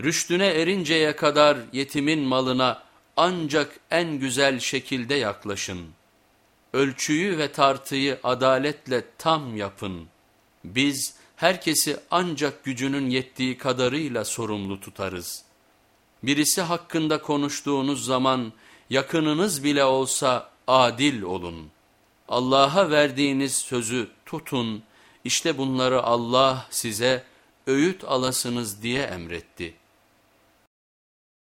Rüştüne erinceye kadar yetimin malına ancak en güzel şekilde yaklaşın. Ölçüyü ve tartıyı adaletle tam yapın. Biz herkesi ancak gücünün yettiği kadarıyla sorumlu tutarız. Birisi hakkında konuştuğunuz zaman yakınınız bile olsa adil olun. Allah'a verdiğiniz sözü tutun, işte bunları Allah size öğüt alasınız diye emretti.''